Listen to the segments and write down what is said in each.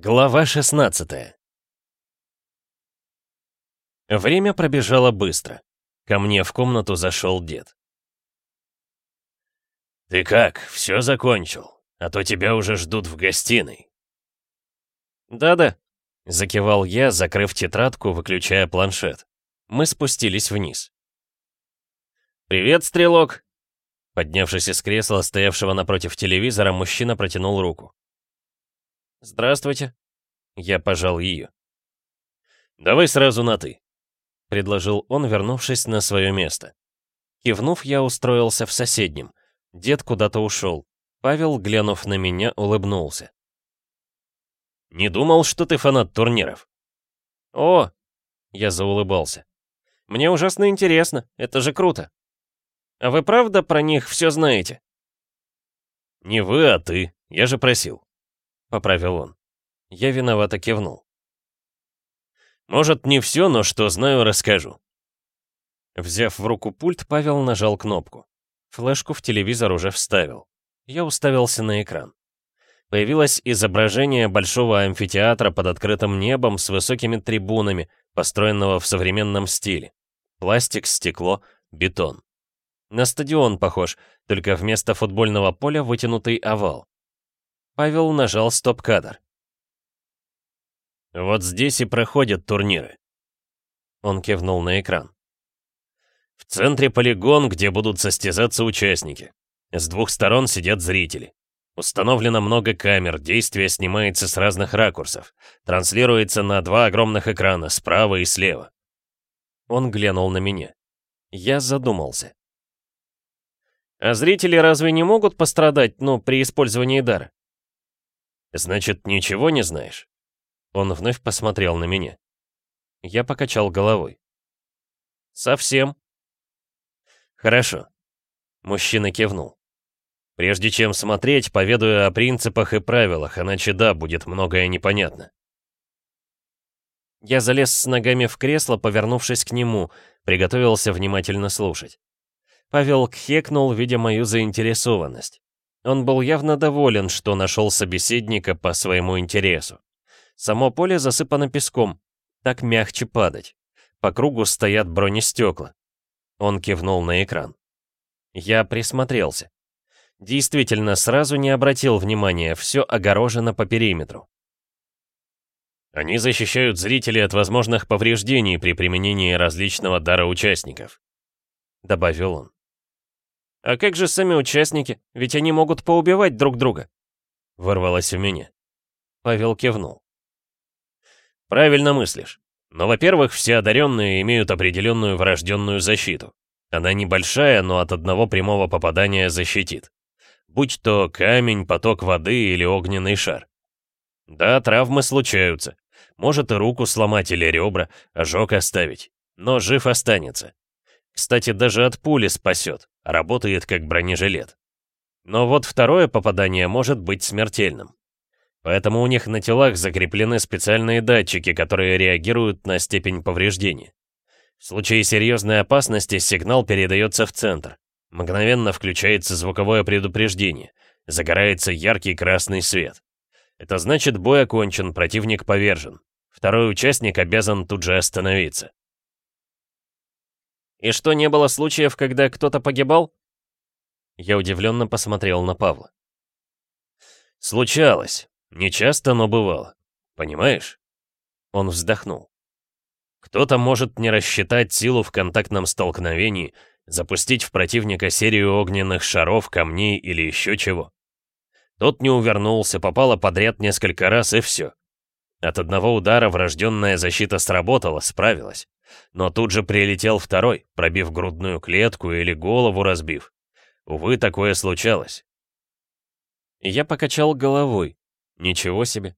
Глава 16 Время пробежало быстро. Ко мне в комнату зашел дед. «Ты как, все закончил? А то тебя уже ждут в гостиной». «Да-да», — закивал я, закрыв тетрадку, выключая планшет. Мы спустились вниз. «Привет, стрелок!» Поднявшись из кресла, стоявшего напротив телевизора, мужчина протянул руку. «Здравствуйте». Я пожал ее. «Давай сразу на «ты», — предложил он, вернувшись на свое место. Кивнув, я устроился в соседнем. Дед куда-то ушел. Павел, глянув на меня, улыбнулся. «Не думал, что ты фанат турниров». «О!» — я заулыбался. «Мне ужасно интересно, это же круто. А вы правда про них все знаете?» «Не вы, а ты, я же просил». — поправил он. Я виновато кивнул. «Может, не все, но что знаю, расскажу». Взяв в руку пульт, Павел нажал кнопку. Флешку в телевизор уже вставил. Я уставился на экран. Появилось изображение большого амфитеатра под открытым небом с высокими трибунами, построенного в современном стиле. Пластик, стекло, бетон. На стадион похож, только вместо футбольного поля вытянутый овал. Павел нажал стоп-кадр. «Вот здесь и проходят турниры». Он кивнул на экран. «В центре полигон, где будут состязаться участники. С двух сторон сидят зрители. Установлено много камер, действие снимается с разных ракурсов. Транслируется на два огромных экрана, справа и слева». Он глянул на меня. Я задумался. «А зрители разве не могут пострадать, ну, при использовании дара?» «Значит, ничего не знаешь?» Он вновь посмотрел на меня. Я покачал головой. «Совсем?» «Хорошо». Мужчина кивнул. «Прежде чем смотреть, поведаю о принципах и правилах, иначе да, будет многое непонятно». Я залез с ногами в кресло, повернувшись к нему, приготовился внимательно слушать. Павел кхекнул, видя мою заинтересованность. Он был явно доволен, что нашел собеседника по своему интересу. Само поле засыпано песком, так мягче падать. По кругу стоят бронестекла. Он кивнул на экран. Я присмотрелся. Действительно, сразу не обратил внимания, все огорожено по периметру. Они защищают зрителей от возможных повреждений при применении различного дара участников», — добавил он. «А как же сами участники? Ведь они могут поубивать друг друга!» Вырвалось у меня. Павел кивнул. «Правильно мыслишь. Но, во-первых, все одаренные имеют определенную врожденную защиту. Она небольшая, но от одного прямого попадания защитит. Будь то камень, поток воды или огненный шар. Да, травмы случаются. Может и руку сломать или ребра, ожог оставить. Но жив останется. Кстати, даже от пули спасет, работает как бронежилет. Но вот второе попадание может быть смертельным. Поэтому у них на телах закреплены специальные датчики, которые реагируют на степень повреждения. В случае серьезной опасности сигнал передается в центр. Мгновенно включается звуковое предупреждение. Загорается яркий красный свет. Это значит, бой окончен, противник повержен. Второй участник обязан тут же остановиться. «И что, не было случаев, когда кто-то погибал?» Я удивленно посмотрел на Павла. «Случалось. Не часто, но бывало. Понимаешь?» Он вздохнул. «Кто-то может не рассчитать силу в контактном столкновении, запустить в противника серию огненных шаров, камней или еще чего. Тот не увернулся, попало подряд несколько раз и все. От одного удара врожденная защита сработала, справилась. Но тут же прилетел второй, пробив грудную клетку или голову разбив. Увы, такое случалось. Я покачал головой. Ничего себе.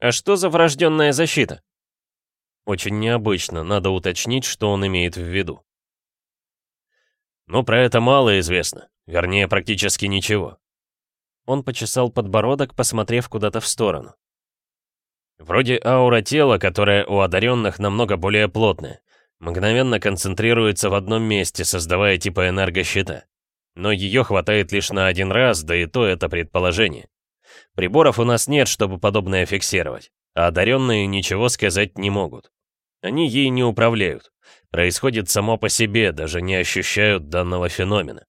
А что за врожденная защита? Очень необычно, надо уточнить, что он имеет в виду. Ну, про это мало известно. Вернее, практически ничего. Он почесал подбородок, посмотрев куда-то в сторону. Вроде аура тела, которая у одаренных намного более плотная. Мгновенно концентрируется в одном месте, создавая типа энергощита. Но ее хватает лишь на один раз, да и то это предположение. Приборов у нас нет, чтобы подобное фиксировать, а одаренные ничего сказать не могут. Они ей не управляют. Происходит само по себе, даже не ощущают данного феномена.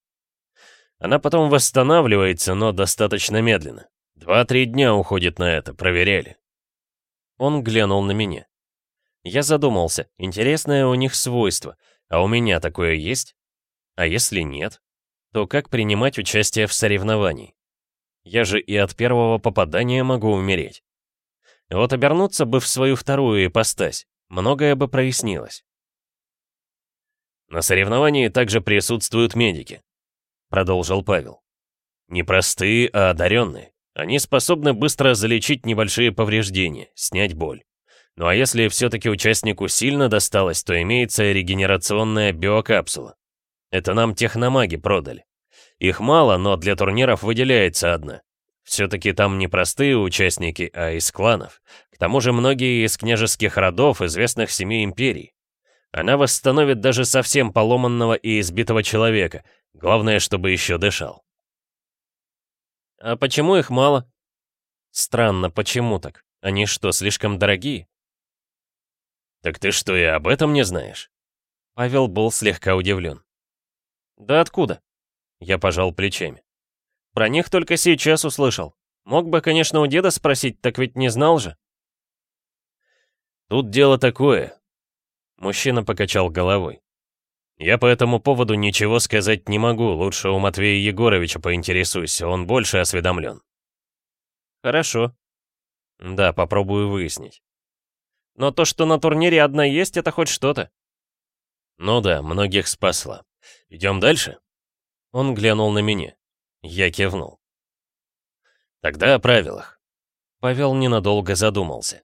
Она потом восстанавливается, но достаточно медленно. Два-три дня уходит на это, проверяли. Он глянул на меня. Я задумался, интересное у них свойство, а у меня такое есть? А если нет, то как принимать участие в соревновании? Я же и от первого попадания могу умереть. Вот обернуться бы в свою вторую ипостась, многое бы прояснилось. На соревновании также присутствуют медики, продолжил Павел. Не простые, а одаренные. Они способны быстро залечить небольшие повреждения, снять боль. Ну а если все-таки участнику сильно досталось, то имеется регенерационная биокапсула. Это нам техномаги продали. Их мало, но для турниров выделяется одна. Все-таки там не простые участники, а из кланов. К тому же многие из княжеских родов, известных семи империй. Она восстановит даже совсем поломанного и избитого человека. Главное, чтобы еще дышал. А почему их мало? Странно, почему так? Они что, слишком дорогие? Так ты что, и об этом не знаешь? Павел был слегка удивлен. Да откуда? Я пожал плечами. Про них только сейчас услышал. Мог бы, конечно, у деда спросить, так ведь не знал же. Тут дело такое. Мужчина покачал головой. Я по этому поводу ничего сказать не могу, лучше у Матвея Егоровича поинтересуйся, он больше осведомлен. Хорошо. Да, попробую выяснить. Но то, что на турнире одна есть, это хоть что-то. Ну да, многих спасла. Идем дальше? Он глянул на меня. Я кивнул. Тогда о правилах. Павел ненадолго задумался.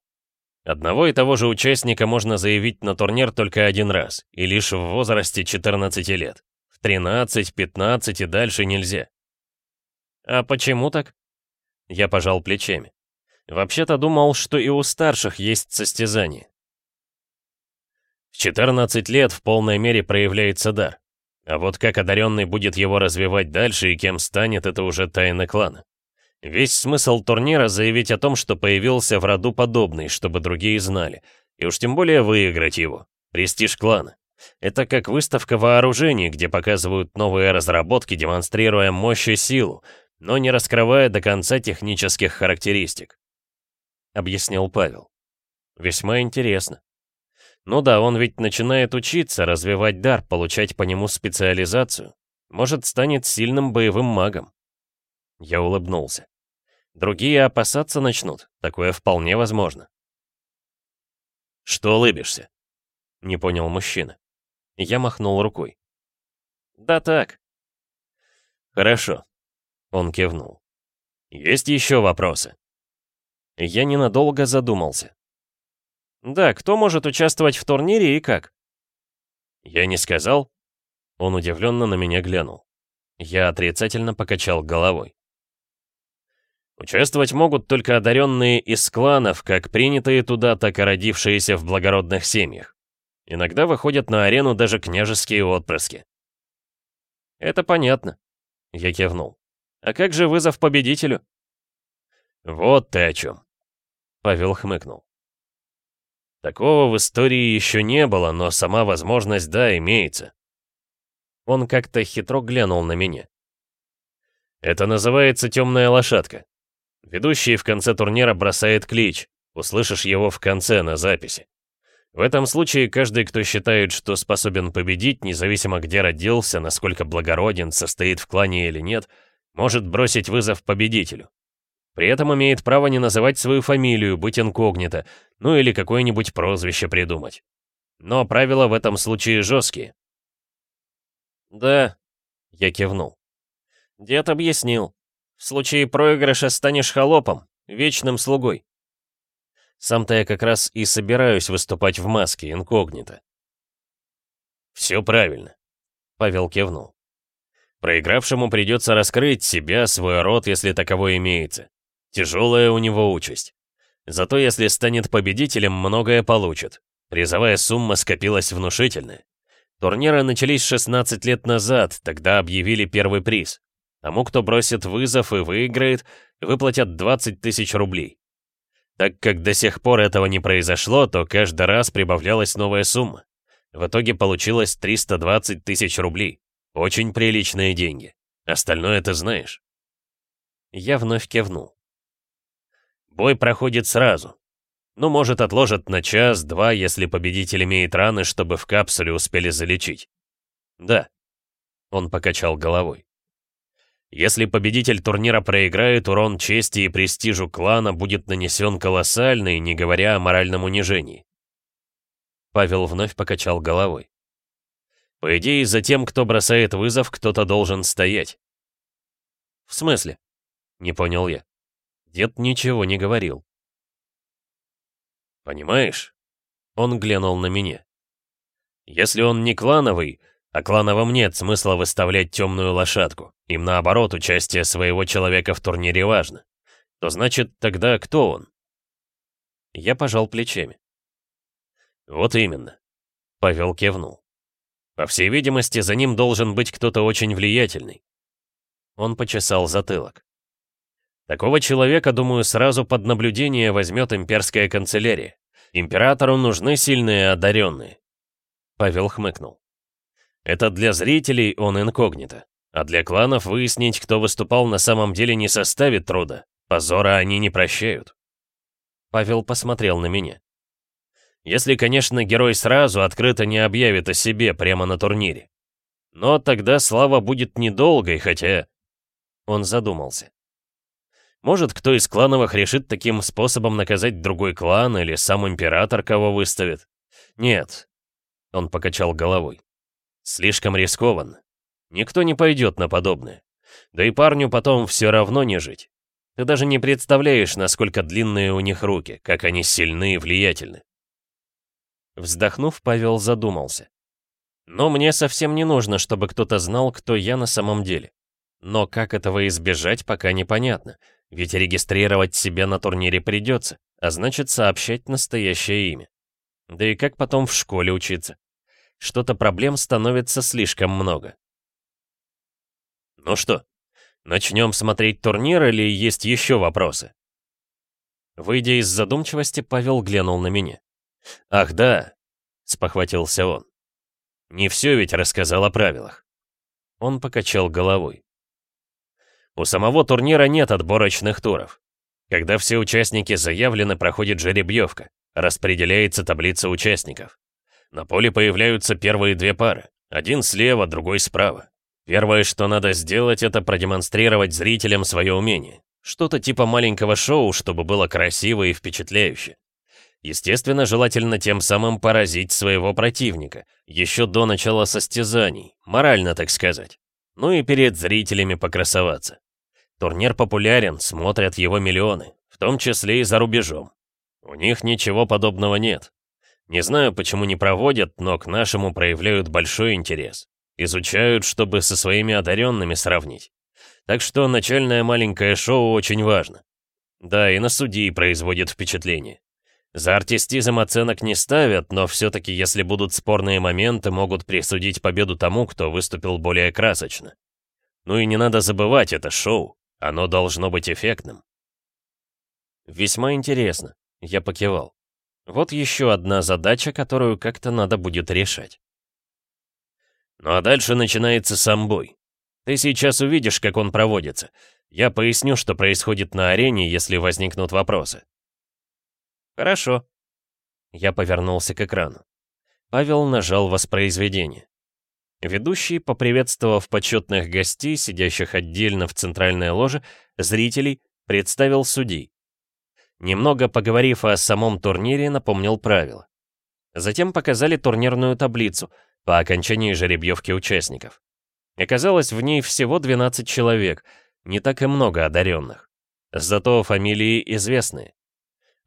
Одного и того же участника можно заявить на турнир только один раз, и лишь в возрасте 14 лет. В 13, 15 и дальше нельзя. А почему так? Я пожал плечами. Вообще-то думал, что и у старших есть состязание. В 14 лет в полной мере проявляется дар. А вот как одаренный будет его развивать дальше и кем станет, это уже тайна клана. Весь смысл турнира заявить о том, что появился в роду подобный, чтобы другие знали. И уж тем более выиграть его. Престиж клана. Это как выставка вооружений, где показывают новые разработки, демонстрируя мощь и силу, но не раскрывая до конца технических характеристик. Объяснил Павел. Весьма интересно. Ну да, он ведь начинает учиться, развивать дар, получать по нему специализацию. Может, станет сильным боевым магом. Я улыбнулся. Другие опасаться начнут, такое вполне возможно. «Что улыбишься?» — не понял мужчина. Я махнул рукой. «Да так». «Хорошо», — он кивнул. «Есть еще вопросы?» Я ненадолго задумался. Да, кто может участвовать в турнире и как? Я не сказал. Он удивленно на меня глянул. Я отрицательно покачал головой. Участвовать могут только одаренные из кланов, как принятые туда, так и родившиеся в благородных семьях. Иногда выходят на арену даже княжеские отпрыски. Это понятно. Я кивнул. А как же вызов победителю? Вот ты о чем. Павел хмыкнул. Такого в истории еще не было, но сама возможность, да, имеется. Он как-то хитро глянул на меня. Это называется темная лошадка. Ведущий в конце турнира бросает клич. Услышишь его в конце на записи. В этом случае каждый, кто считает, что способен победить, независимо где родился, насколько благороден, состоит в клане или нет, может бросить вызов победителю. При этом имеет право не называть свою фамилию, быть инкогнито, ну или какое-нибудь прозвище придумать. Но правила в этом случае жесткие. «Да», — я кивнул. «Дед объяснил. В случае проигрыша станешь холопом, вечным слугой. Сам-то я как раз и собираюсь выступать в маске, инкогнито». «Все правильно», — Павел кивнул. «Проигравшему придется раскрыть себя, свой род, если таковой имеется. Тяжелая у него участь. Зато если станет победителем, многое получит. Призовая сумма скопилась внушительная. Турниры начались 16 лет назад, тогда объявили первый приз. Тому, кто бросит вызов и выиграет, выплатят 20 тысяч рублей. Так как до сих пор этого не произошло, то каждый раз прибавлялась новая сумма. В итоге получилось 320 тысяч рублей. Очень приличные деньги. Остальное ты знаешь. Я вновь кивнул. Бой проходит сразу. Ну, может, отложат на час-два, если победитель имеет раны, чтобы в капсуле успели залечить. Да. Он покачал головой. Если победитель турнира проиграет, урон чести и престижу клана будет нанесен колоссальный, не говоря о моральном унижении. Павел вновь покачал головой. По идее, за тем, кто бросает вызов, кто-то должен стоять. В смысле? Не понял я. Дед ничего не говорил. Понимаешь? Он глянул на меня. Если он не клановый, а клановым нет смысла выставлять темную лошадку, им наоборот участие своего человека в турнире важно, то значит тогда кто он? Я пожал плечами. Вот именно. Павел кивнул. По всей видимости, за ним должен быть кто-то очень влиятельный. Он почесал затылок. Такого человека, думаю, сразу под наблюдение возьмет имперская канцелярия. Императору нужны сильные одаренные. Павел хмыкнул. Это для зрителей он инкогнито. А для кланов выяснить, кто выступал на самом деле не составит труда. Позора они не прощают. Павел посмотрел на меня. Если, конечно, герой сразу открыто не объявит о себе прямо на турнире. Но тогда слава будет недолгой, хотя... Он задумался. Может, кто из клановых решит таким способом наказать другой клан или сам император кого выставит? Нет. Он покачал головой. Слишком рискованно. Никто не пойдет на подобное. Да и парню потом все равно не жить. Ты даже не представляешь, насколько длинные у них руки, как они сильны и влиятельны. Вздохнув, Павел задумался. Но мне совсем не нужно, чтобы кто-то знал, кто я на самом деле. Но как этого избежать, пока непонятно. Ведь регистрировать себя на турнире придется, а значит сообщать настоящее имя. Да и как потом в школе учиться? Что-то проблем становится слишком много. Ну что, начнем смотреть турнир или есть еще вопросы? Выйдя из задумчивости, Павел глянул на меня. «Ах да!» — спохватился он. «Не все ведь рассказал о правилах». Он покачал головой. У самого турнира нет отборочных туров. Когда все участники заявлены, проходит жеребьевка, распределяется таблица участников. На поле появляются первые две пары, один слева, другой справа. Первое, что надо сделать, это продемонстрировать зрителям свое умение. Что-то типа маленького шоу, чтобы было красиво и впечатляюще. Естественно, желательно тем самым поразить своего противника, еще до начала состязаний, морально, так сказать. Ну и перед зрителями покрасоваться. Турнир популярен, смотрят его миллионы, в том числе и за рубежом. У них ничего подобного нет. Не знаю, почему не проводят, но к нашему проявляют большой интерес. Изучают, чтобы со своими одаренными сравнить. Так что начальное маленькое шоу очень важно. Да, и на судьи производит впечатление. За артистизм оценок не ставят, но все-таки если будут спорные моменты, могут присудить победу тому, кто выступил более красочно. Ну и не надо забывать, это шоу. Оно должно быть эффектным. Весьма интересно. Я покивал. Вот еще одна задача, которую как-то надо будет решать. Ну а дальше начинается сам бой. Ты сейчас увидишь, как он проводится. Я поясню, что происходит на арене, если возникнут вопросы. «Хорошо». Я повернулся к экрану. Павел нажал воспроизведение. Ведущий, поприветствовав почетных гостей, сидящих отдельно в центральной ложе, зрителей, представил судей. Немного поговорив о самом турнире, напомнил правила. Затем показали турнирную таблицу по окончании жеребьевки участников. Оказалось, в ней всего 12 человек, не так и много одаренных. Зато фамилии известные.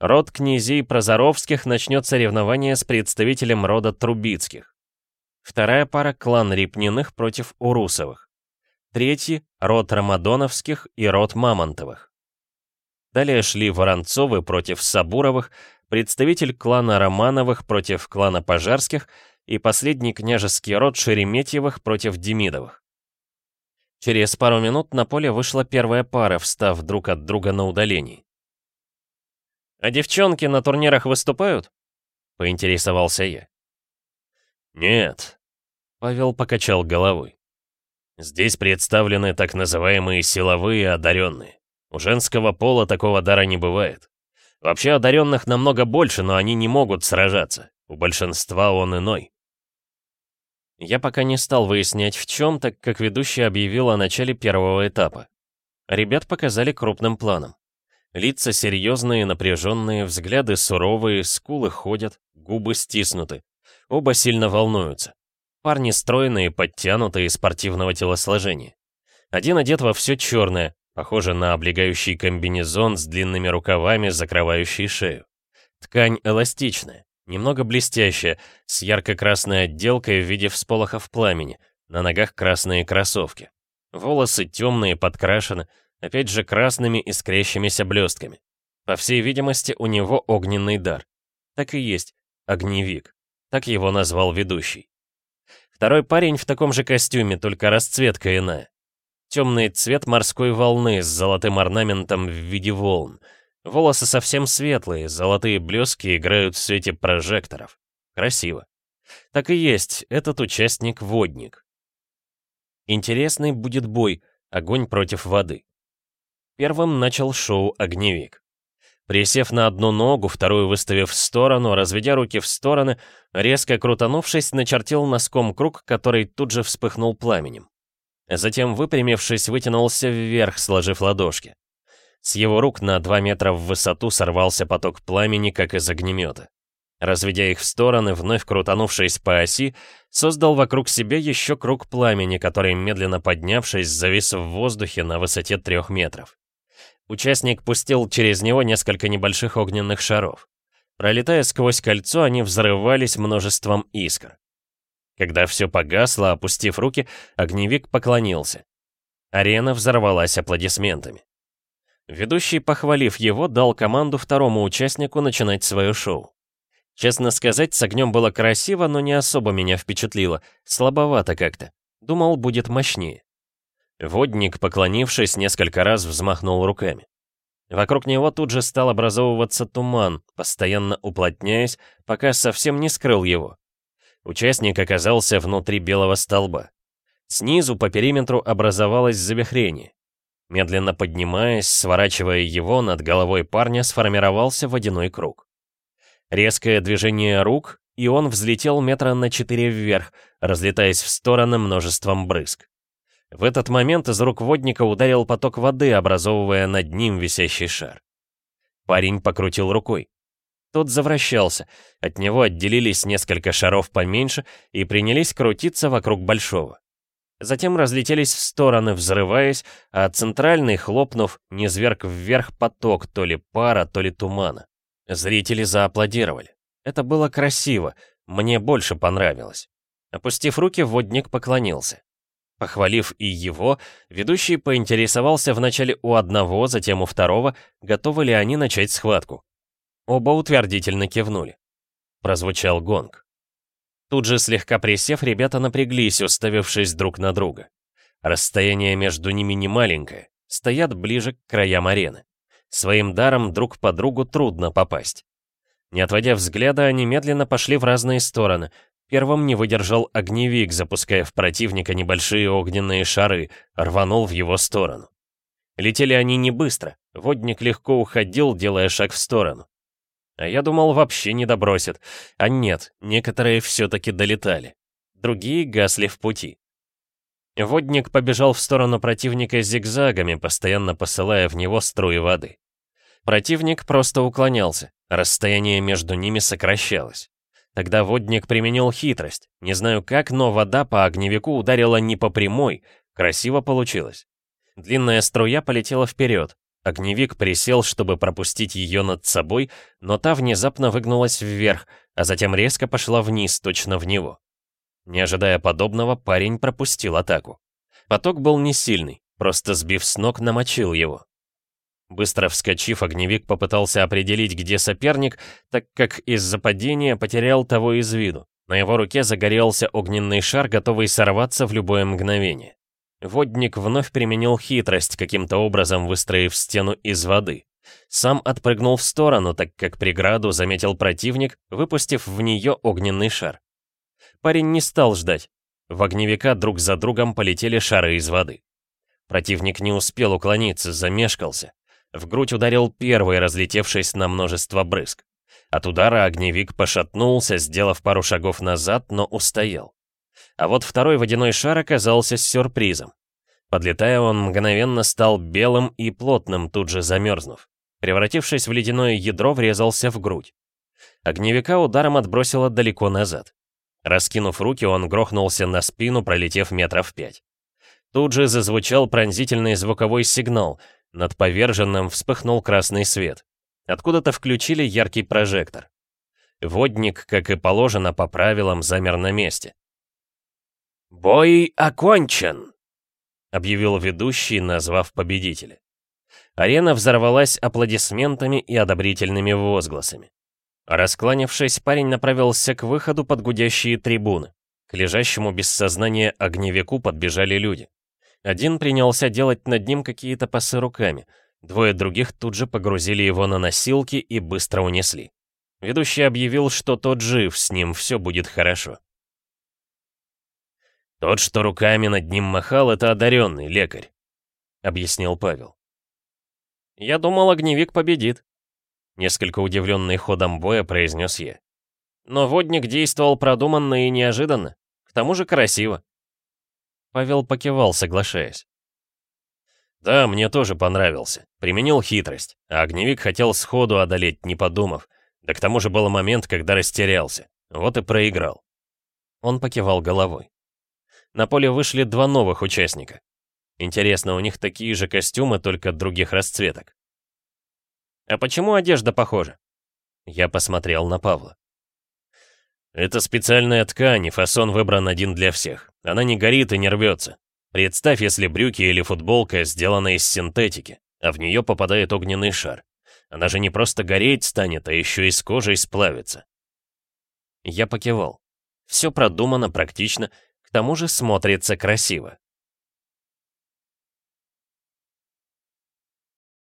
Род князей Прозоровских начнет соревнование с представителем рода Трубицких. Вторая пара — клан Репниных против Урусовых. Третий — род Рамадоновских и род Мамонтовых. Далее шли Воронцовы против Сабуровых, представитель клана Романовых против клана Пожарских и последний княжеский род Шереметьевых против Демидовых. Через пару минут на поле вышла первая пара, встав друг от друга на удалении. «А девчонки на турнирах выступают?» — поинтересовался я. «Нет», — Павел покачал головой. «Здесь представлены так называемые силовые одаренные. У женского пола такого дара не бывает. Вообще одаренных намного больше, но они не могут сражаться. У большинства он иной. Я пока не стал выяснять в чем, так как ведущий объявил о начале первого этапа. Ребят показали крупным планом. Лица серьезные, напряженные, взгляды суровые, скулы ходят, губы стиснуты. Оба сильно волнуются. Парни стройные, подтянутые, спортивного телосложения. Один одет во все черное, похоже на облегающий комбинезон с длинными рукавами, закрывающий шею. Ткань эластичная. Немного блестящая, с ярко-красной отделкой в виде всполохов пламени, на ногах красные кроссовки. Волосы темные, подкрашены, опять же красными искрящимися блестками. По всей видимости, у него огненный дар. Так и есть, огневик. Так его назвал ведущий. Второй парень в таком же костюме, только расцветка иная. Темный цвет морской волны с золотым орнаментом в виде волн — Волосы совсем светлые, золотые блески играют в свете прожекторов. Красиво. Так и есть, этот участник — водник. Интересный будет бой, огонь против воды. Первым начал шоу «Огневик». Присев на одну ногу, вторую выставив в сторону, разведя руки в стороны, резко крутанувшись, начертил носком круг, который тут же вспыхнул пламенем. Затем, выпрямившись, вытянулся вверх, сложив ладошки. С его рук на 2 метра в высоту сорвался поток пламени, как из огнемета. Разведя их в стороны, вновь крутанувшись по оси, создал вокруг себя еще круг пламени, который, медленно поднявшись, завис в воздухе на высоте трех метров. Участник пустил через него несколько небольших огненных шаров. Пролетая сквозь кольцо, они взрывались множеством искр. Когда все погасло, опустив руки, огневик поклонился. Арена взорвалась аплодисментами. Ведущий, похвалив его, дал команду второму участнику начинать свое шоу. Честно сказать, с огнем было красиво, но не особо меня впечатлило. Слабовато как-то. Думал, будет мощнее. Водник, поклонившись, несколько раз взмахнул руками. Вокруг него тут же стал образовываться туман, постоянно уплотняясь, пока совсем не скрыл его. Участник оказался внутри белого столба. Снизу по периметру образовалось завихрение. Медленно поднимаясь, сворачивая его, над головой парня сформировался водяной круг. Резкое движение рук, и он взлетел метра на четыре вверх, разлетаясь в стороны множеством брызг. В этот момент из рук водника ударил поток воды, образовывая над ним висящий шар. Парень покрутил рукой. Тот завращался, от него отделились несколько шаров поменьше и принялись крутиться вокруг большого. Затем разлетелись в стороны, взрываясь, а центральный, хлопнув, низверг вверх поток то ли пара, то ли тумана. Зрители зааплодировали. Это было красиво, мне больше понравилось. Опустив руки, водник поклонился. Похвалив и его, ведущий поинтересовался вначале у одного, затем у второго, готовы ли они начать схватку. Оба утвердительно кивнули. Прозвучал гонг. Тут же слегка присев, ребята напряглись, уставившись друг на друга. Расстояние между ними не маленькое, стоят ближе к краям арены. Своим даром друг по другу трудно попасть. Не отводя взгляда, они медленно пошли в разные стороны. Первым не выдержал огневик, запуская в противника небольшие огненные шары, рванул в его сторону. Летели они не быстро, водник легко уходил, делая шаг в сторону. А я думал, вообще не добросит. А нет, некоторые все-таки долетали. Другие гасли в пути. Водник побежал в сторону противника зигзагами, постоянно посылая в него струи воды. Противник просто уклонялся, расстояние между ними сокращалось. Тогда водник применил хитрость. Не знаю как, но вода по огневику ударила не по прямой, красиво получилось. Длинная струя полетела вперед, Огневик присел, чтобы пропустить ее над собой, но та внезапно выгнулась вверх, а затем резко пошла вниз, точно в него. Не ожидая подобного, парень пропустил атаку. Поток был не сильный, просто сбив с ног, намочил его. Быстро вскочив, огневик попытался определить, где соперник, так как из-за падения потерял того из виду. На его руке загорелся огненный шар, готовый сорваться в любое мгновение. Водник вновь применил хитрость, каким-то образом выстроив стену из воды. Сам отпрыгнул в сторону, так как преграду заметил противник, выпустив в нее огненный шар. Парень не стал ждать. В огневика друг за другом полетели шары из воды. Противник не успел уклониться, замешкался. В грудь ударил первый, разлетевшись на множество брызг. От удара огневик пошатнулся, сделав пару шагов назад, но устоял. А вот второй водяной шар оказался с сюрпризом. Подлетая, он мгновенно стал белым и плотным, тут же замерзнув. Превратившись в ледяное ядро, врезался в грудь. Огневика ударом отбросило далеко назад. Раскинув руки, он грохнулся на спину, пролетев метров пять. Тут же зазвучал пронзительный звуковой сигнал. Над поверженным вспыхнул красный свет. Откуда-то включили яркий прожектор. Водник, как и положено по правилам, замер на месте. «Бой окончен!» — объявил ведущий, назвав победителя. Арена взорвалась аплодисментами и одобрительными возгласами. Раскланившись, парень направился к выходу под гудящие трибуны. К лежащему без сознания огневику подбежали люди. Один принялся делать над ним какие-то пасы руками. Двое других тут же погрузили его на носилки и быстро унесли. Ведущий объявил, что тот жив, с ним все будет хорошо. «Тот, что руками над ним махал, это одаренный лекарь», — объяснил Павел. «Я думал, огневик победит», — несколько удивленный ходом боя произнес я. Но водник действовал продуманно и неожиданно, к тому же красиво. Павел покивал, соглашаясь. «Да, мне тоже понравился. Применил хитрость, а огневик хотел сходу одолеть, не подумав. Да к тому же был момент, когда растерялся. Вот и проиграл». Он покивал головой. На поле вышли два новых участника. Интересно, у них такие же костюмы, только других расцветок. «А почему одежда похожа?» Я посмотрел на Павла. «Это специальная ткань, и фасон выбран один для всех. Она не горит и не рвется. Представь, если брюки или футболка сделаны из синтетики, а в нее попадает огненный шар. Она же не просто гореть станет, а еще и с кожей сплавится. Я покивал. Все продумано, практично, к тому же смотрится красиво.